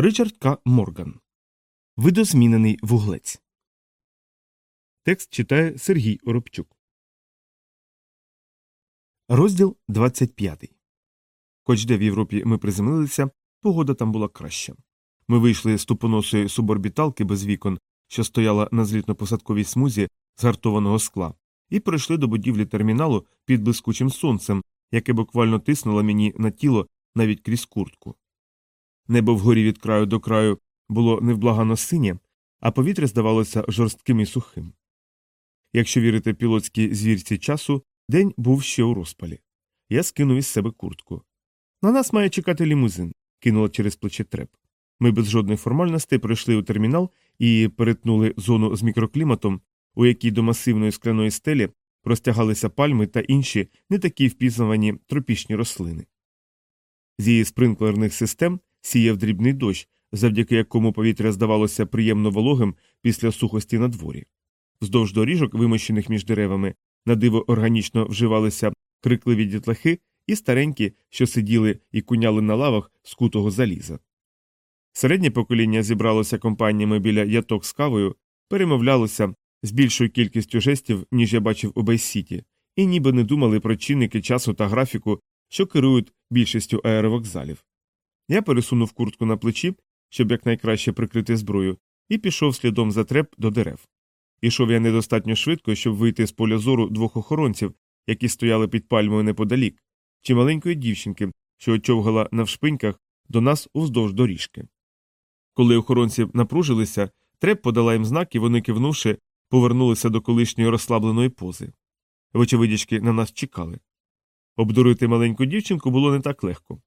Ричард К. Морган. Видозмінений вуглець. Текст читає Сергій Оробчук. Розділ 25. Хоч де в Європі ми приземлилися, погода там була краща. Ми вийшли з тупоносої суборбіталки без вікон, що стояла на злітно-посадковій смузі згартованого скла, і прийшли до будівлі терміналу під блискучим сонцем, яке буквально тиснуло мені на тіло навіть крізь куртку. Небо вгорі від краю до краю було невблагано синє, а повітря здавалося жорстким і сухим. Якщо вірити пілотській звірці часу, день був ще у розпалі. Я скинув із себе куртку. На нас має чекати лімузин, кинула через плече треп. Ми без жодних формальностей пройшли у термінал і перетнули зону з мікрокліматом, у якій до масивної скляної стелі простягалися пальми та інші не такі впізнавані тропічні рослини. З її спринклерних систем сіяв дрібний дощ, завдяки якому повітря здавалося приємно вологим після сухості на дворі. Вздовж доріжок, вимощених між деревами, на диво органічно вживалися крикливі дітлахи і старенькі, що сиділи і куняли на лавах з кутого заліза. Середнє покоління зібралося компаніями біля яток з кавою, перемовлялося з більшою кількістю жестів, ніж я бачив у Бейсіті, і ніби не думали про чинники часу та графіку, що керують більшістю аеровокзалів. Я пересунув куртку на плечі, щоб якнайкраще прикрити зброю, і пішов слідом за треп до дерев. Ішов я недостатньо швидко, щоб вийти з поля зору двох охоронців, які стояли під пальмою неподалік, чи маленької дівчинки, що очовгала навшпиньках до нас уздовж доріжки. Коли охоронці напружилися, треп подала їм знак, і вони, кивнувши, повернулися до колишньої розслабленої пози. Вочевидячки на нас чекали. Обдурити маленьку дівчинку було не так легко.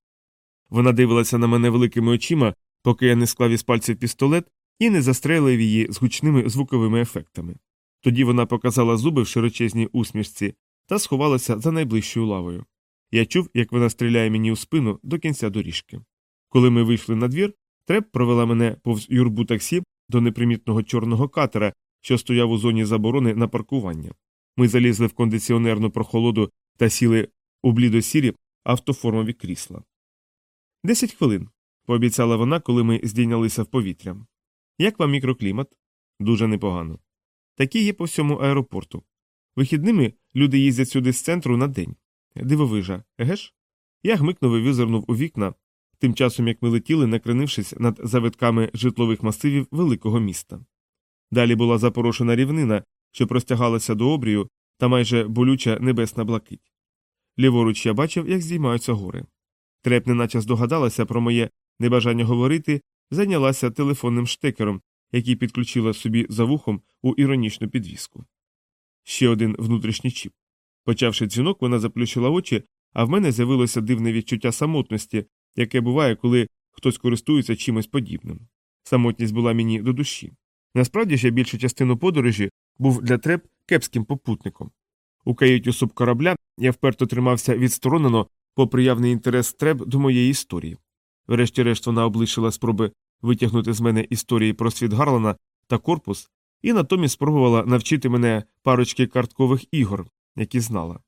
Вона дивилася на мене великими очима, поки я не склав із пальців пістолет і не застрелив її з гучними звуковими ефектами. Тоді вона показала зуби в широчезній усмішці та сховалася за найближчою лавою. Я чув, як вона стріляє мені у спину до кінця доріжки. Коли ми вийшли на двір, треп провела мене повз юрбу таксі до непримітного чорного катера, що стояв у зоні заборони на паркування. Ми залізли в кондиціонерну прохолоду та сіли у блідосірі автоформові крісла. Десять хвилин, пообіцяла вона, коли ми здійнялися в повітря. Як вам мікроклімат? Дуже непогано. Такі є по всьому аеропорту. Вихідними люди їздять сюди з центру на день. Дивовижа, еге ж? Я гмикнув і визирнув у вікна, тим часом як ми летіли, накренившись над завитками житлових масивів великого міста. Далі була запорошена рівнина, що простягалася до обрію, та майже болюча небесна блакить. Ліворуч я бачив, як здіймаються гори. Треп неначе здогадалася про моє небажання говорити, зайнялася телефонним штекером, який підключила собі за вухом у іронічну підвіску. Ще один внутрішній чіп. Почавши дзвінок, вона заплющила очі, а в мене з'явилося дивне відчуття самотності, яке буває, коли хтось користується чимось подібним. Самотність була мені до душі. Насправді ж я більшу частину подорожі був для треп кепським попутником. У каюті субкорабля я вперто тримався відсторонено, попри явний інтерес треп до моєї історії. Врешті-решт вона облишила спроби витягнути з мене історії про світ Гарлана та корпус, і натомість спробувала навчити мене парочки карткових ігор, які знала.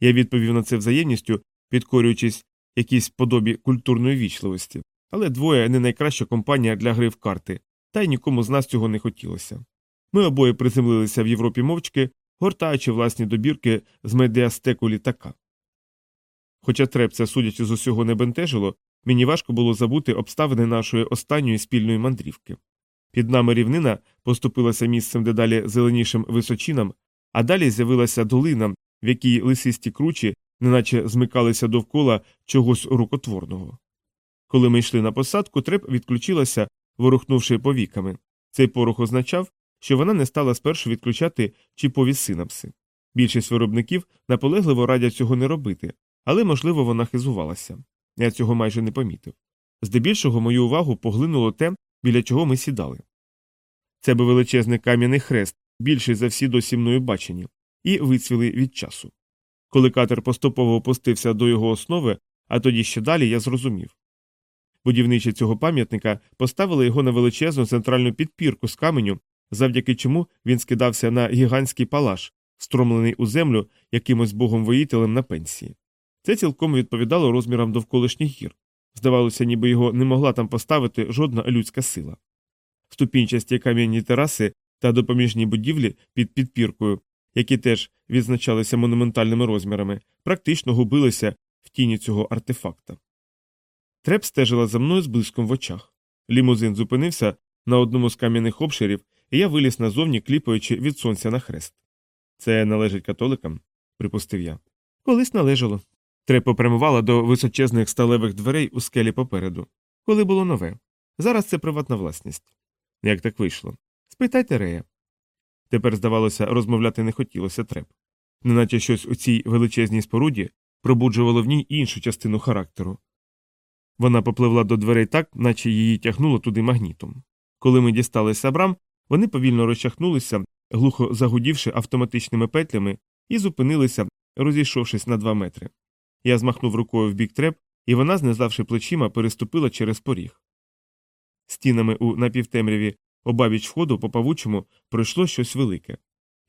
Я відповів на це взаємністю, підкорюючись якійсь подобі культурної вічливості, але двоє не найкраща компанія для гри в карти, та й нікому з нас цього не хотілося. Ми обоє приземлилися в Європі мовчки, гортаючи власні добірки з медіастеку літака. Хоча трепця, судячи з усього, не бентежило, мені важко було забути обставини нашої останньої спільної мандрівки. Під нами рівнина поступилася місцем дедалі зеленішим височинам, а далі з'явилася долина, в якій лисисті кручі неначе змикалися довкола чогось рукотворного. Коли ми йшли на посадку, треп відключилася, ворухнувши повіками. Цей порох означав, що вона не стала спершу відключати чіпові синапси. Більшість виробників наполегливо радять цього не робити, але, можливо, вона хизувалася. Я цього майже не помітив. Здебільшого мою увагу поглинуло те, біля чого ми сідали. Це був величезний кам'яний хрест, більший за всі досі мною бачені, і вицвіли від часу. Коли катер поступово опустився до його основи, а тоді ще далі я зрозумів. Будівничі цього пам'ятника поставили його на величезну центральну підпірку з каменю, завдяки чому він скидався на гігантський палаш, стромлений у землю якимось богом воїтелем на пенсії. Це цілком відповідало розмірам довколишніх гір. Здавалося, ніби його не могла там поставити жодна людська сила. Ступінчасті кам'яні тераси та допоміжні будівлі під підпіркою, які теж відзначалися монументальними розмірами, практично губилися в тіні цього артефакта. Треп стежила за мною з блиском в очах. Лімузин зупинився на одному з кам'яних обширів, і я виліз назовні, кліпаючи від сонця на хрест. Це належить католикам, припустив я. Колись належало. Треп попрямувала до височезних сталевих дверей у скелі попереду, коли було нове. Зараз це приватна власність. Як так вийшло? Спитайте Рея. Тепер, здавалося, розмовляти не хотілося треп. Неначе щось у цій величезній споруді пробуджувало в ній іншу частину характеру. Вона попливла до дверей так, наче її тягнуло туди магнітом. Коли ми дісталися брам, вони повільно розчахнулися, глухо загудівши автоматичними петлями, і зупинилися, розійшовшись на два метри. Я змахнув рукою в бік треп, і вона, знизавши плечима, переступила через поріг. Стінами у напівтемряві обабіч входу по павучому пройшло щось велике.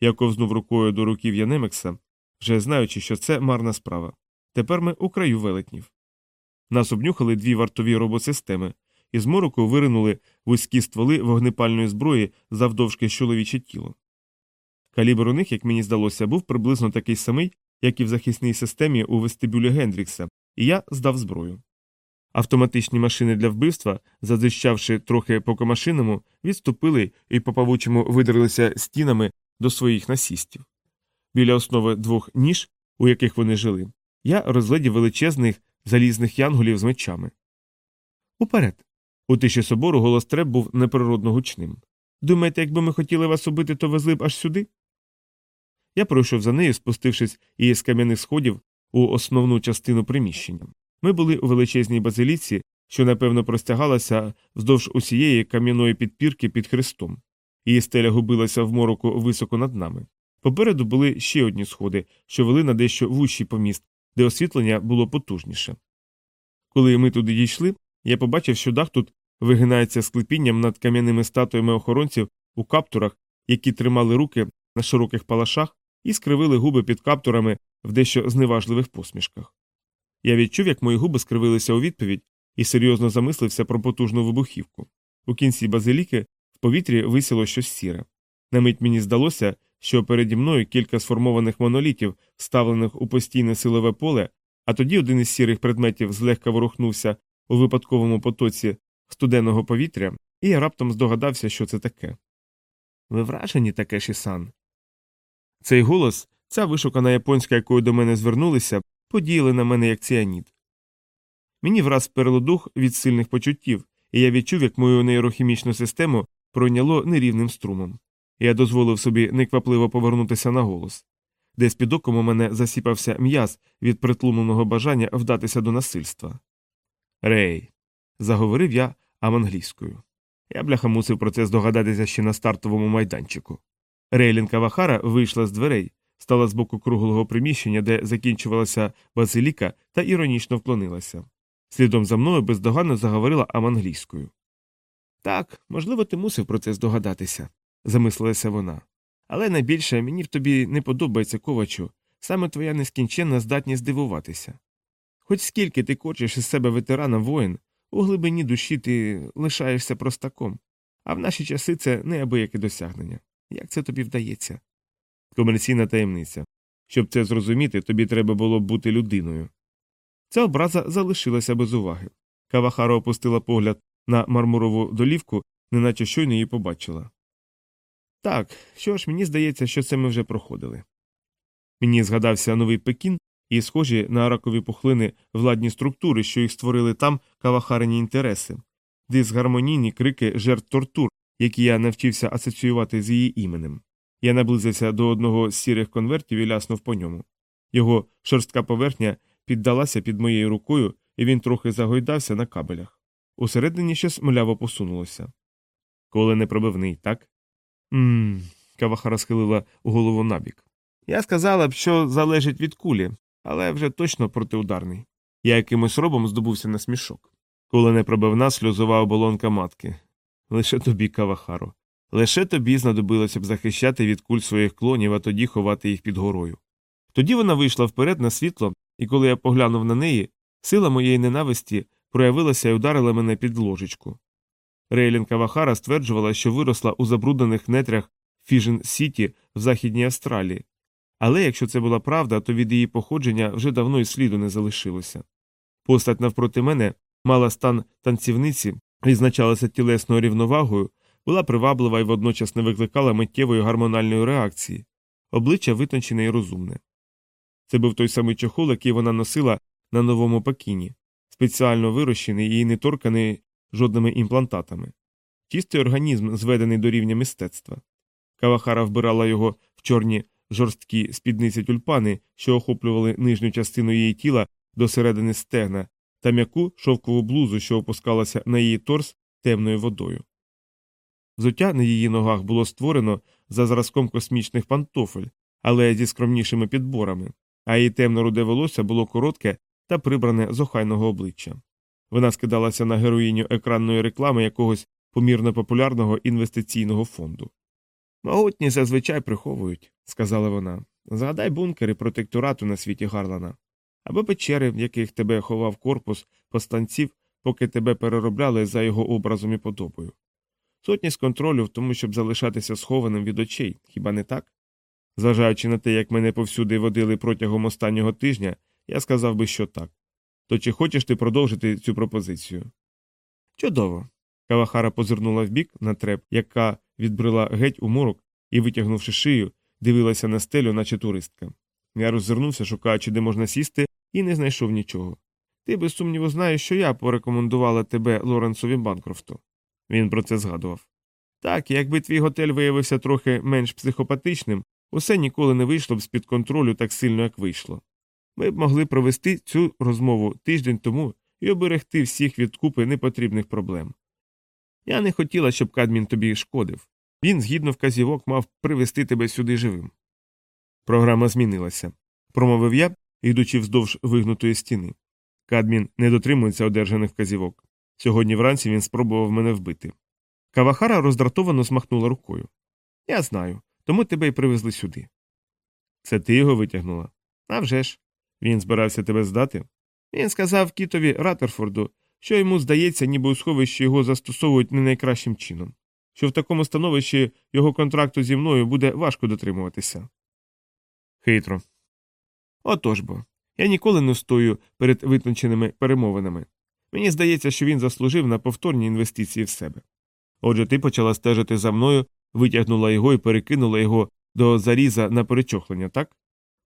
Я ковзнув рукою до руків'я Немекса, вже знаючи, що це марна справа. Тепер ми у краю велетнів. Нас обнюхали дві вартові робосистеми, і з мороку виринули вузькі стволи вогнепальної зброї завдовжки чоловіче тіло. Калібр у них, як мені здалося, був приблизно такий самий, як і в захисній системі у вестибюлі Гендрікса, і я здав зброю. Автоматичні машини для вбивства, задищавши трохи по комашиному, відступили і по павучому видерлися стінами до своїх насістів. Біля основи двох ніж, у яких вони жили, я розглядів величезних залізних янголів з мечами. Уперед. У тиші собору голос треб був неприродно гучним. Думаєте, якби ми хотіли вас убити, то везли б аж сюди? Я пройшов за нею, спустившись із кам'яних сходів у основну частину приміщення. Ми були у величезній базиліці, що напевно простягалася вздовж усієї кам'яної підпірки під хрестом. Її стеля губилася в мороку високо над нами. Попереду були ще одні сходи, що вели на дещо вущий поміст, де освітлення було потужніше. Коли ми туди дійшли, я побачив, що дах тут вигинається склепінням над кам'яними статуями охоронців у каптурах, які тримали руки на широких палашах і скривили губи під каптурами в дещо зневажливих посмішках. Я відчув, як мої губи скривилися у відповідь і серйозно замислився про потужну вибухівку. У кінці базиліки в повітрі висіло щось сіре. На мить мені здалося, що переді мною кілька сформованих монолітів, вставлених у постійне силове поле, а тоді один із сірих предметів злегка ворухнувся у випадковому потоці студенного повітря, і я раптом здогадався, що це таке. Ви вражені таке Шісан? Цей голос, ця вишукана японська, якою до мене звернулися, подіяли на мене як ціанід. Мені враз перело дух від сильних почуттів, і я відчув, як мою нейрохімічну систему пройняло нерівним струмом. Я дозволив собі неквапливо повернутися на голос. Десь під оком у мене засіпався м'яз від притлумленого бажання вдатися до насильства. Рей, заговорив я аманглійською. Я бляха мусив про це здогадатися ще на стартовому майданчику. Рейлін Кавахара вийшла з дверей, стала з боку круглого приміщення, де закінчувалася базиліка, та іронічно вклонилася. Слідом за мною бездоганно заговорила аманглійською. Так, можливо, ти мусив про це здогадатися, замислилася вона. Але найбільше мені в тобі не подобається ковачу, саме твоя нескінченна здатність здивуватися. Хоч скільки ти хочеш із себе ветерана воїн, у глибині душі ти лишаєшся простаком, а в наші часи це неабияке досягнення. Як це тобі вдається? Комерційна таємниця. Щоб це зрозуміти, тобі треба було бути людиною. Ця образа залишилася без уваги. Кавахара опустила погляд на мармурову долівку, неначе щойно її побачила. Так, що ж, мені здається, що це ми вже проходили. Мені згадався новий Пекін і схожі на ракові пухлини владні структури, що їх створили там кавахарині інтереси, дисгармонійні крики жертв тортур, які я навчився асоціювати з її іменем. Я наблизився до одного з сірих конвертів і ляснув по ньому. Його шорстка поверхня піддалася під моєю рукою, і він трохи загойдався на кабелях. Усередині щось мляво посунулося. Коле непробивний, так? Мм. Кавахара схилила голову набік. Я сказала б, що залежить від кулі, але вже точно протиударний. Я якимось робом здобувся на смішок. Коли непробивна сльозова оболонка матки. Лише тобі, Кавахаро. Лише тобі знадобилося б захищати від куль своїх клонів, а тоді ховати їх під горою. Тоді вона вийшла вперед на світло, і коли я поглянув на неї, сила моєї ненависті проявилася і ударила мене під ложечку. Рейлін Кавахара стверджувала, що виросла у забруднених нетрях Фіжен Сіті в Західній Австралії, але якщо це була правда, то від її походження вже давно й сліду не залишилося. Постать навпроти мене мала стан танцівниці, відзначалася тілесною рівновагою, була приваблива і водночас не викликала миттєвої гормональної реакції, обличчя витончене і розумне. Це був той самий чохол, який вона носила на новому пакіні, спеціально вирощений і не торканий жодними імплантатами. Чистий організм, зведений до рівня мистецтва. Кавахара вбирала його в чорні жорсткі спідниці тюльпани, що охоплювали нижню частину її тіла до середини стегна, та м'яку шовкову блузу, що опускалася на її торс темною водою. Взуття на її ногах було створено за зразком космічних пантофель, але зі скромнішими підборами, а її темно руде волосся було коротке та прибране з охайного обличчя. Вона скидалася на героїню екранної реклами якогось помірно популярного інвестиційного фонду. Могутні зазвичай приховують, сказала вона. Згадай бункери протекторату на світі Гарлана, або печери, в яких тебе ховав корпус постанців, поки тебе переробляли за його образом і подобою. Сотність контролю в тому, щоб залишатися схованим від очей, хіба не так? Зважаючи на те, як мене повсюди водили протягом останнього тижня, я сказав би, що так. То чи хочеш ти продовжити цю пропозицію? Чудово. Кавахара позирнула вбік на треп, яка відбрила геть у морок і, витягнувши шию, дивилася на стелю, наче туристка. Я роззирнувся, шукаючи, де можна сісти, і не знайшов нічого. Ти без сумніву знаєш, що я порекомендувала тебе Лоренсові Банкрофту. Він про це згадував. Так, якби твій готель виявився трохи менш психопатичним, усе ніколи не вийшло б з під контролю так сильно, як вийшло. Ми б могли провести цю розмову тиждень тому і оберегти всіх від купи непотрібних проблем. Я не хотіла, щоб Кадмін тобі шкодив. Він, згідно вказівок, мав привести тебе сюди живим. Програма змінилася, промовив я, йдучи вздовж вигнутої стіни. Кадмін не дотримується одержаних вказівок. Сьогодні вранці він спробував мене вбити. Кавахара роздратовано змахнула рукою. Я знаю, тому тебе й привезли сюди. Це ти його витягнула? «А вже ж. Він збирався тебе здати? Він сказав кітові Ратерфорду, що йому здається, ніби у сховищі його застосовують не найкращим чином, що в такому становищі його контракту зі мною буде важко дотримуватися. Хитро. Отож бо. Я ніколи не стою перед витонченими перемовинами. Мені здається, що він заслужив на повторні інвестиції в себе. Отже, ти почала стежити за мною, витягнула його і перекинула його до заріза на перечохлення, так?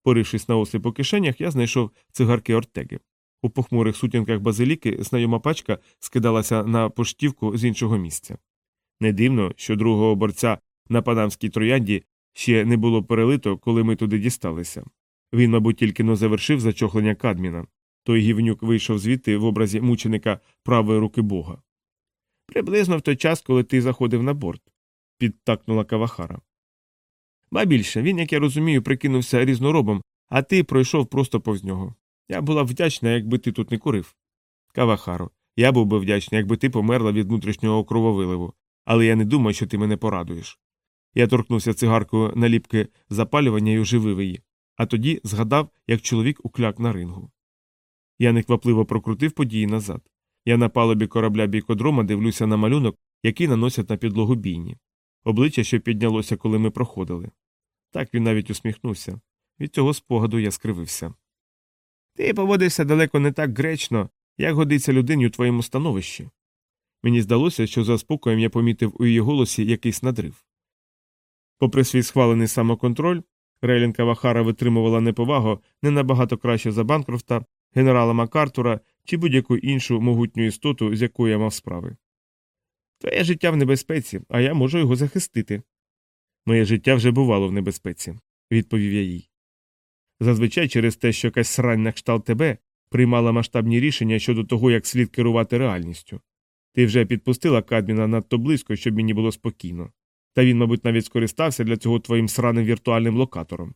Порившись на ослі по кишенях, я знайшов цигарки Ортеги. У похмурих сутінках базиліки знайома пачка скидалася на поштівку з іншого місця. Не дивно, що другого борця на панамській троянді ще не було перелито, коли ми туди дісталися. Він, мабуть, тільки но завершив зачохлення Кадміна. Той гівнюк вийшов звідти в образі мученика правої руки бога. Приблизно в той час, коли ти заходив на борт, підтакнула Кавахара. Ба більше він, як я розумію, прикинувся різноробом, а ти пройшов просто повз нього. Я була б вдячна, якби ти тут не курив. Кавахаро, я був би вдячний, якби ти померла від внутрішнього крововиливу, але я не думаю, що ти мене порадуєш. Я торкнувся цигаркою наліпки запалювання і оживив її, а тоді згадав, як чоловік укляк на рингу. Я неквапливо прокрутив події назад. Я на палубі корабля бійкодрома дивлюся на малюнок, який наносять на підлогу бійні. Обличчя, що піднялося, коли ми проходили. Так він навіть усміхнувся. Від цього спогаду я скривився. Ти поводився далеко не так гречно, як годиться людині у твоєму становищі. Мені здалося, що за спокоєм я помітив у її голосі якийсь надрив. Попри свій схвалений самоконтроль, Рейлін Кавахара витримувала неповагу не набагато краще за Банкрофта, генерала Макартура чи будь-яку іншу могутню істоту, з якою я мав справи. Твоє життя в небезпеці, а я можу його захистити. Моє життя вже бувало в небезпеці, відповів я їй. Зазвичай через те, що якась срань на кшталт тебе приймала масштабні рішення щодо того, як слід керувати реальністю. Ти вже підпустила Кадміна надто близько, щоб мені було спокійно. Та він, мабуть, навіть скористався для цього твоїм сраним віртуальним локатором.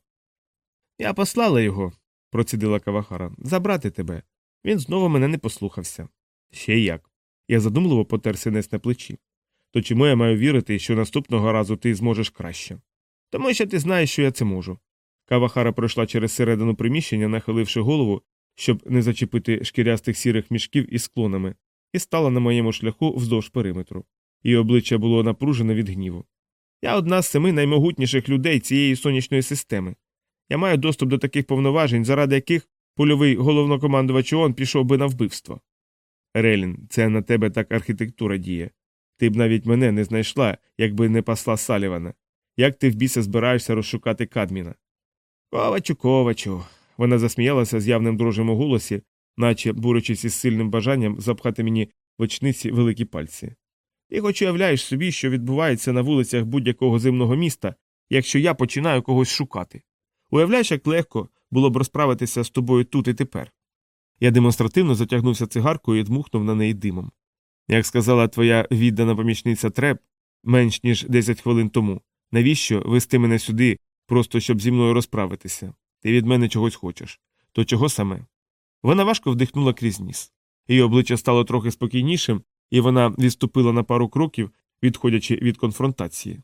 Я послала його, процідила Кавахара, забрати тебе. Він знову мене не послухався. Ще як. Я задумливо потер синець на плечі. То чому я маю вірити, що наступного разу ти зможеш краще? Тому що ти знаєш, що я це можу. Кавахара пройшла через середину приміщення, нахиливши голову, щоб не зачепити шкірястих сірих мішків із склонами, і стала на моєму шляху вздовж периметру. Її обличчя було напружене від гніву. Я одна з семи наймогутніших людей цієї сонячної системи. Я маю доступ до таких повноважень, заради яких польовий головнокомандувач ООН пішов би на вбивство. Релін, це на тебе так архітектура діє. Ти б навіть мене не знайшла, якби не посла Салівана. Як ти в біса збираєшся розшукати Кадміна? Ковачу, ковачу. Вона засміялася з явним дрожем у голосі, наче бурячись із сильним бажанням запхати мені в очниці великі пальці. Ти хоч уявляєш собі, що відбувається на вулицях будь-якого зимного міста, якщо я починаю когось шукати. Уявляєш, як легко було б розправитися з тобою тут і тепер. Я демонстративно затягнувся цигаркою і дмухнув на неї димом. Як сказала твоя віддана помічниця Треп менш ніж 10 хвилин тому, навіщо вести мене сюди, просто щоб зі мною розправитися? Ти від мене чогось хочеш. То чого саме? Вона важко вдихнула крізь ніс. Її обличчя стало трохи спокійнішим, і вона відступила на пару кроків, відходячи від конфронтації.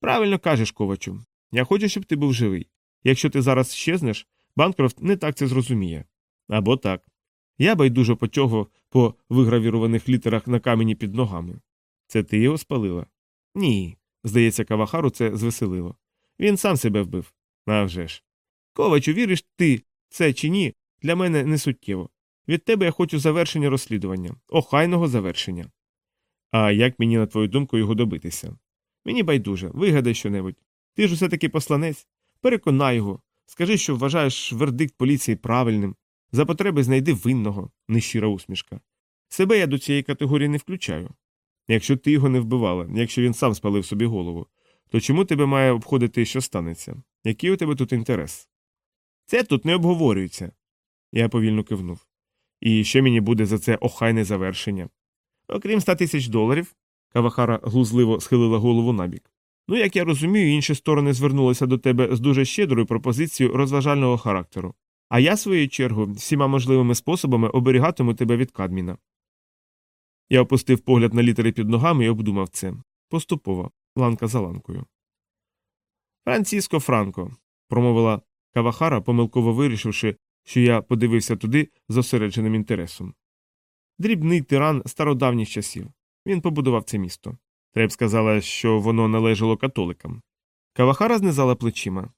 Правильно кажеш, ковачу. Я хочу, щоб ти був живий. Якщо ти зараз щезнеш, Банкрофт не так це зрозуміє. Або так. Я байдуже потягав по вигравірованих літерах на камені під ногами. Це ти його спалила? Ні. Здається, Кавахару це звеселило. Він сам себе вбив. А вже ж. Ковачу, віриш ти це чи ні, для мене не суттєво. Від тебе я хочу завершення розслідування, охайного завершення. А як мені, на твою думку, його добитися? Мені байдуже, вигадай щонебудь. Ти ж усе таки посланець. Переконай його. Скажи, що вважаєш вердикт поліції правильним. За потреби знайди винного, нещира усмішка. Себе я до цієї категорії не включаю. Якщо ти його не вбивала, якщо він сам спалив собі голову, то чому тебе має обходити, що станеться? Який у тебе тут інтерес? Це тут не обговорюється. Я повільно кивнув. І що мені буде за це охайне завершення? Окрім ста тисяч доларів, Кавахара глузливо схилила голову набік. Ну, як я розумію, інші сторони звернулися до тебе з дуже щедрою пропозицією розважального характеру. А я, своєю чергою, всіма можливими способами оберігатиму тебе від Кадміна. Я опустив погляд на літери під ногами і обдумав це поступово, ланка за ланкою. Франциско Франко, промовила Кавахара, помилково вирішивши, що я подивився туди з зосередженим інтересом. Дрібний тиран стародавніх часів. Він побудував це місто. Треб сказала, що воно належало католикам. Кавахара знизала плечима.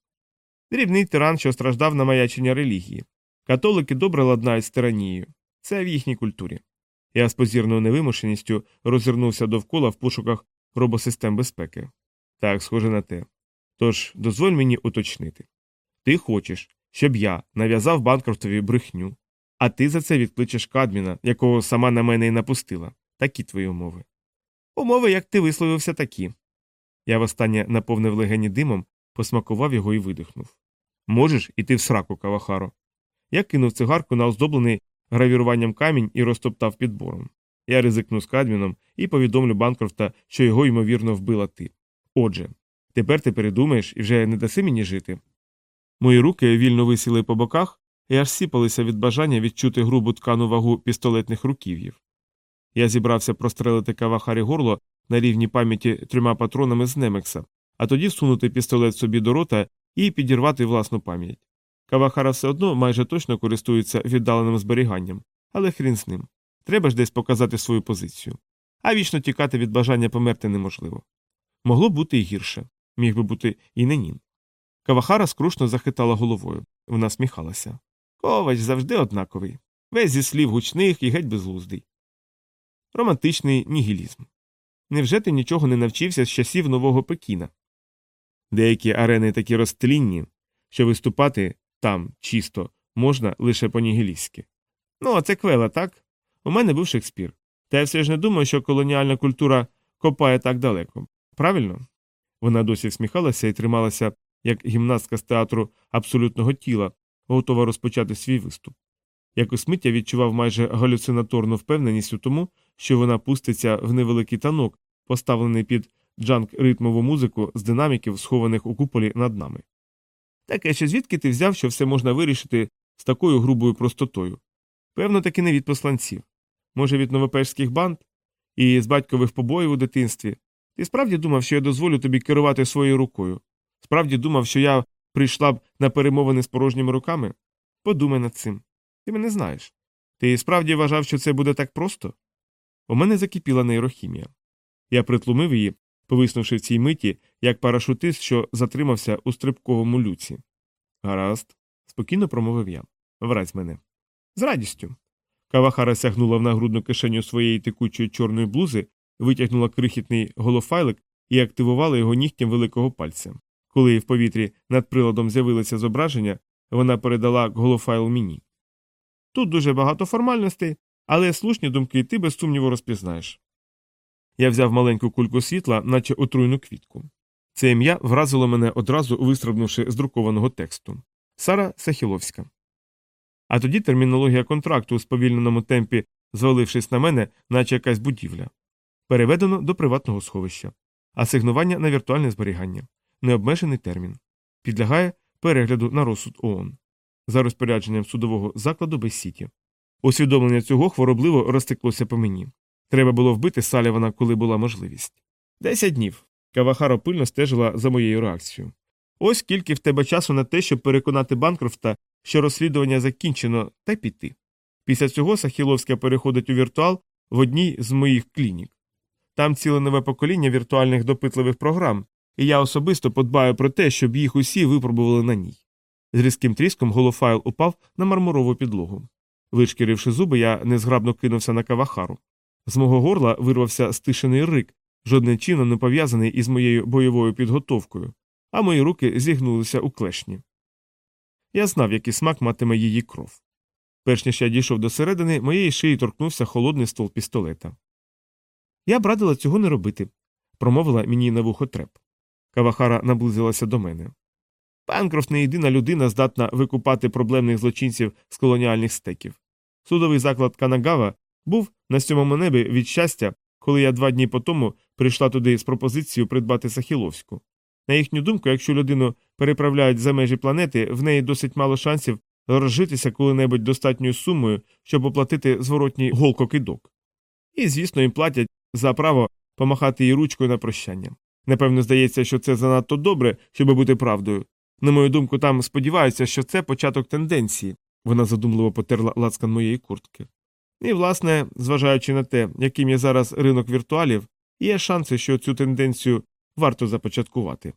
Дрібний тиран, що страждав на маячення релігії. Католики добре ладнають з тиранією. Це в їхній культурі. Я з позірною невимушеністю розвернувся довкола в пошуках робосистем безпеки. Так, схоже на те. Тож дозволь мені уточнити. Ти хочеш, щоб я нав'язав Банкрофтові брехню, а ти за це відкличеш Кадміна, якого сама на мене і напустила. Такі твої умови. Умови, як ти висловився, такі. Я востаннє наповнив легені димом, посмакував його і видихнув. Можеш іти в сраку, Кавахаро. Я кинув цигарку на оздоблений гравіруванням камінь і розтоптав підбором. Я ризикну з Кадміном і повідомлю Банкрофта, що його, ймовірно, вбила ти. Отже, тепер ти передумаєш і вже не даси мені жити. Мої руки вільно висіли по боках і аж сіпалися від бажання відчути грубу ткану вагу пістолетних руків'їв. Я зібрався прострелити кавахарі горло на рівні пам'яті трьома патронами з Немекса, а тоді всунути пістолет собі до рота і підірвати власну пам'ять. Кавахара все одно майже точно користується віддаленим зберіганням, але хрін з ним. Треба ж десь показати свою позицію. А вічно тікати від бажання померти неможливо. Могло бути і гірше, міг би бути і не нін. Кавахара скрушно захитала головою. Вона сміхалася. Ковач завжди однаковий. Весь зі слів гучних і геть безглуздий. Романтичний нігілізм. Невже ти нічого не навчився з часів нового Пекіна? Деякі арени такі розтлінні, що виступати там чисто можна лише по нігілістськи. Ну, а це квела, так? У мене був Шекспір. Та я все ж не думаю, що колоніальна культура копає так далеко. Правильно? Вона досі всміхалася і трималася, як гімнастка з театру абсолютного тіла, готова розпочати свій виступ. Якось мить я відчував майже галюцинаторну впевненість у тому, що вона пуститься в невеликий танок, поставлений під джанк ритмову музику з динаміків, схованих у куполі над нами. Таке, що звідки ти взяв, що все можна вирішити з такою грубою простотою? Певно, таки не від посланців. Може, від новопешських банд і з батькових побоїв у дитинстві. Ти справді думав, що я дозволю тобі керувати своєю рукою? Справді думав, що я прийшла б на перемовини з порожніми руками? Подумай над цим. Ти мене знаєш. Ти справді вважав, що це буде так просто? У мене закипіла нейрохімія. Я притлумив її, повиснувши в цій миті, як парашутист, що затримався у стрибковому люці. Гаразд, спокійно промовив я. Вразь мене. З радістю. Кавахара сягнула в нагрудну кишеню своєї текучої чорної блузи, витягнула крихітний голофайлик і активувала його нігтям великого пальця. Коли в повітрі над приладом з'явилося зображення, вона передала голофайл мені. Тут дуже багато формальностей, але слушні думки ти без сумніву розпізнаєш. Я взяв маленьку кульку світла, наче отруйну квітку. Це ім'я вразило мене одразу вистрибнувши з друкованого тексту Сара Сахіловська. А тоді термінологія контракту у сповільненому темпі, звалившись на мене, наче якась будівля. Переведено до приватного сховища, асигнування на віртуальне зберігання, необмежений термін. Підлягає перегляду на розсуд ООН за розпорядженням судового закладу без сіті. Усвідомлення цього хворобливо розтеклося по мені. Треба було вбити Салівана, коли була можливість. Десять днів. Кавахаро пильно стежила за моєю реакцією. Ось скільки в тебе часу на те, щоб переконати Банкрофта, що розслідування закінчено, та піти. Після цього Сахіловська переходить у віртуал в одній з моїх клінік. Там ціле нове покоління віртуальних допитливих програм, і я особисто подбаю про те, щоб їх усі випробували на ній. З різким тріском голофайл упав на мармурову підлогу. Вишкіривши зуби, я незграбно кинувся на кавахару. З мого горла вирвався стишений рик, жодним чином не пов'язаний із моєю бойовою підготовкою, а мої руки зігнулися у клешні. Я знав, який смак матиме її кров. Перш ніж я дійшов до середини, моєї шиї торкнувся холодний ствол пістолета. Я б радила цього не робити, промовила мені на вухо треп. Кавахара наблизилася до мене. Панкрофт не єдина людина здатна викупати проблемних злочинців з колоніальних стеків. Судовий заклад Канагава був на сьомому небі від щастя, коли я два дні по тому прийшла туди з пропозицією придбати Сахіловську. На їхню думку, якщо людину переправляють за межі планети, в неї досить мало шансів розжитися коли-небудь достатньою сумою, щоб оплатити зворотній голкокидок. І, звісно, їм платять за право помахати їй ручкою на прощання. Напевно, здається, що це занадто добре, щоб бути правдою. На мою думку, там сподіваються, що це початок тенденції. Вона задумливо потерла лацкан моєї куртки. І, власне, зважаючи на те, яким є зараз ринок віртуалів, є шанси, що цю тенденцію варто започаткувати.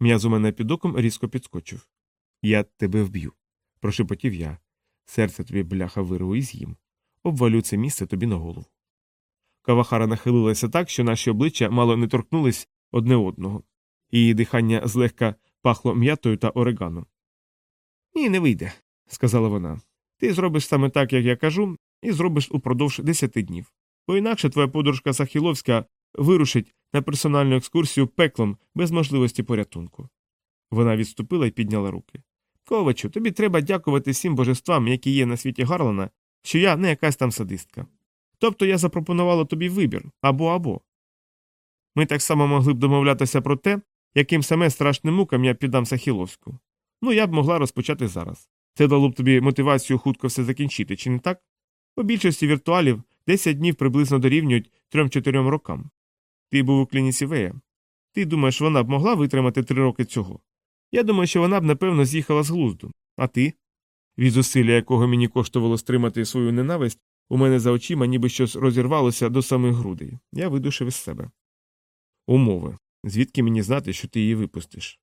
М'яз у мене під оком різко підскочив. Я тебе вб'ю, прошепотів я. Серце тобі бляха вирву і з'їм. Обвалю це місце тобі на голову. Кавахара нахилилася так, що наші обличчя мало не торкнулись одне одного. Її дихання злегка пахло м'ятою та орегано. Ні, не вийде, сказала вона. Ти зробиш саме так, як я кажу, і зробиш упродовж десяти днів. Бо інакше твоя подружка Сахіловська вирушить на персональну екскурсію пеклом без можливості порятунку. Вона відступила і підняла руки. Ковачу, тобі треба дякувати всім божествам, які є на світі Гарлана, що я не якась там садистка. Тобто я запропонувала тобі вибір або або. Ми так само могли б домовлятися про те, яким саме страшним мукам я піддам Сахіловську. Ну, я б могла розпочати зараз. Це дало б тобі мотивацію хутко все закінчити, чи не так? У більшості віртуалів 10 днів приблизно дорівнюють 3-4 рокам. Ти був у клініці Вея. Ти думаєш, вона б могла витримати три роки цього? Я думаю, що вона б, напевно, з'їхала з глузду. А ти? Від зусилля, якого мені коштувало стримати свою ненависть, у мене за очима ніби щось розірвалося до самих грудей. Я видушив із себе. Умови. Звідки мені знати, що ти її випустиш?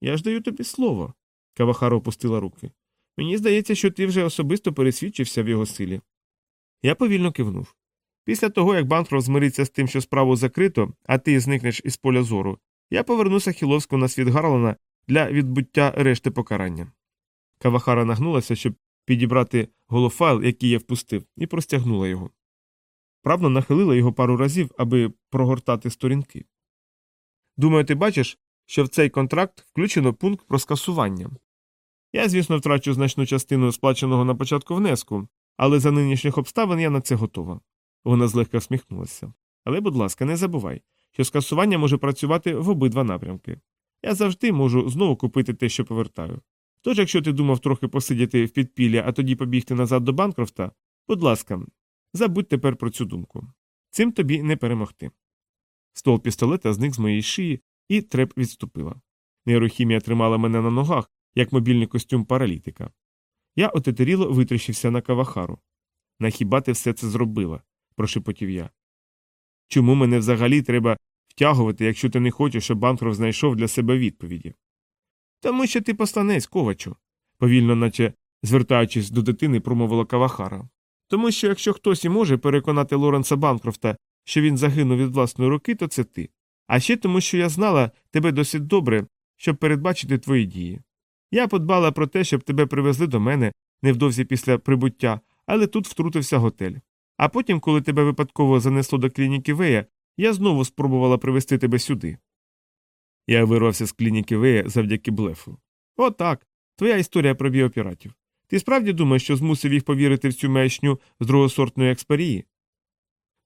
Я ж даю тобі слово. Кавахара опустила руки. Мені здається, що ти вже особисто пересвідчився в його силі. Я повільно кивнув. Після того, як Банкров змириться з тим, що справу закрито, а ти зникнеш із поля зору, я повернуся Хіловську на світ Гарлана для відбуття решти покарання. Кавахара нагнулася, щоб підібрати голофайл, який я впустив, і простягнула його. Правно нахилила його пару разів, аби прогортати сторінки. Думаю, ти бачиш, що в цей контракт включено пункт про скасування. Я, звісно, втрачу значну частину сплаченого на початку внеску, але за нинішніх обставин я на це готова. Вона злегка всміхнулася. Але, будь ласка, не забувай, що скасування може працювати в обидва напрямки. Я завжди можу знову купити те, що повертаю. Тож, якщо ти думав трохи посидіти в підпіллі, а тоді побігти назад до Банкрофта, будь ласка, забудь тепер про цю думку. Цим тобі не перемогти. Стол пістолета зник з моєї шиї, і треп відступила. Нейрохімія тримала мене на ногах, як мобільний костюм паралітика. Я отетеріло витріщився на кавахару. На хіба ти все це зробила? прошепотів я. Чому мене взагалі треба втягувати, якщо ти не хочеш, щоб Банкров знайшов для себе відповіді? Тому що ти посланець, ковачу, повільно, наче звертаючись до дитини, промовила Кавахара. Тому що якщо хтось і може переконати Лоренса Банкрофта, що він загинув від власної руки, то це ти. А ще тому, що я знала тебе досить добре, щоб передбачити твої дії. Я подбала про те, щоб тебе привезли до мене невдовзі після прибуття, але тут втрутився готель. А потім, коли тебе випадково занесло до клініки Вея, я знову спробувала привезти тебе сюди. Я вирвався з клініки Вея завдяки блефу. Отак. Твоя історія про біопіратів. Ти справді думаєш, що змусив їх повірити в цю маячню з другосортної експарії?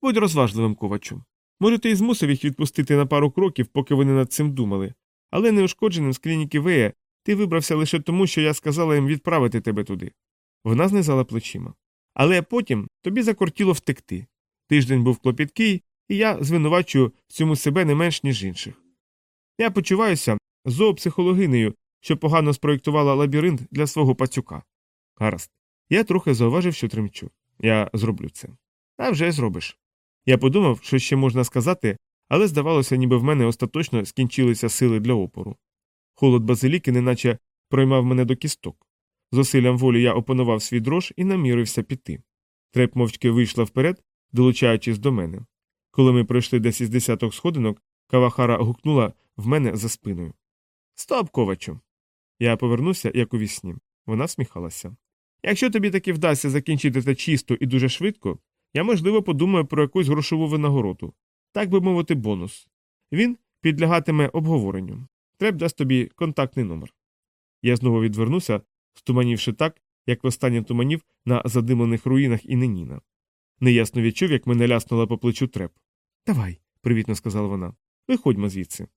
Будь розважливим ковачу. Може, ти і змусив їх відпустити на пару кроків, поки вони над цим думали, але неушкодженим з клініки Вея ти вибрався лише тому, що я сказала їм відправити тебе туди. Вона знизала плечима. Але потім тобі закортіло втекти. Тиждень був клопіткий, і я звинувачую в цьому себе не менш, ніж інших. Я почуваюся зоопсихологинею, що погано спроєктувала лабіринт для свого пацюка. Гаразд. Я трохи зауважив, що тремчу. Я зроблю це. А вже зробиш. Я подумав, що ще можна сказати, але здавалося, ніби в мене остаточно скінчилися сили для опору. Холод базиліки неначе проймав мене до кісток. Зусиллям волі я опанував свій дрож і намірився піти. Треп мовчки вийшла вперед, долучаючись до мене. Коли ми пройшли десь із десяток сходинок, Кавахара гукнула в мене за спиною. Стоп, ковачу. Я повернувся, як у вісні. Вона сміхалася. Якщо тобі таки вдасться закінчити це чисто і дуже швидко, я, можливо, подумаю про якусь грошову винагороду, так би мовити, бонус. Він підлягатиме обговоренню. Треб дасть тобі контактний номер. Я знову відвернувся, стуманівши так, як востаннє туманів на задимлених руїнах і Неніна. Неясно відчув, як мене ляснула по плечу треп. Давай, привітно сказала вона. Виходьмо звідси.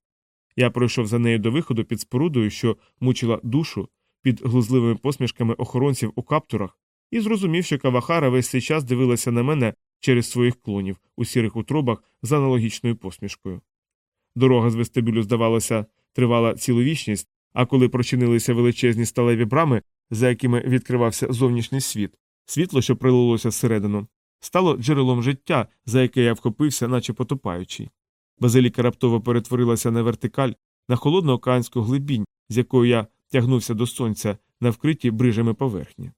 Я пройшов за нею до виходу під спорудою, що мучила душу під глузливими посмішками охоронців у каптурах, і зрозумів, що Кавахара весь цей час дивилася на мене через своїх клонів у сірих утробах з аналогічною посмішкою. Дорога з вестибюлю, здавалося, тривала цілу вічність, а коли прочинилися величезні сталеві брами, за якими відкривався зовнішній світ, світло, що прилилося всередину, стало джерелом життя, за яке я вхопився, наче потопаючий. Базиліка раптово перетворилася на вертикаль, на холодну океанську глибінь, з якою я тягнувся до сонця на вкритій брижами поверхні.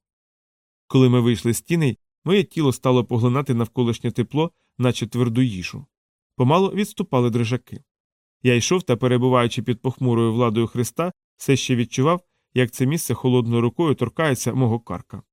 Коли ми вийшли з тіней, моє тіло стало поглинати навколишнє тепло, наче тверду їжу. Помало відступали дрижаки. Я йшов та, перебуваючи під похмурою владою Христа, все ще відчував, як це місце холодною рукою торкається мого карка.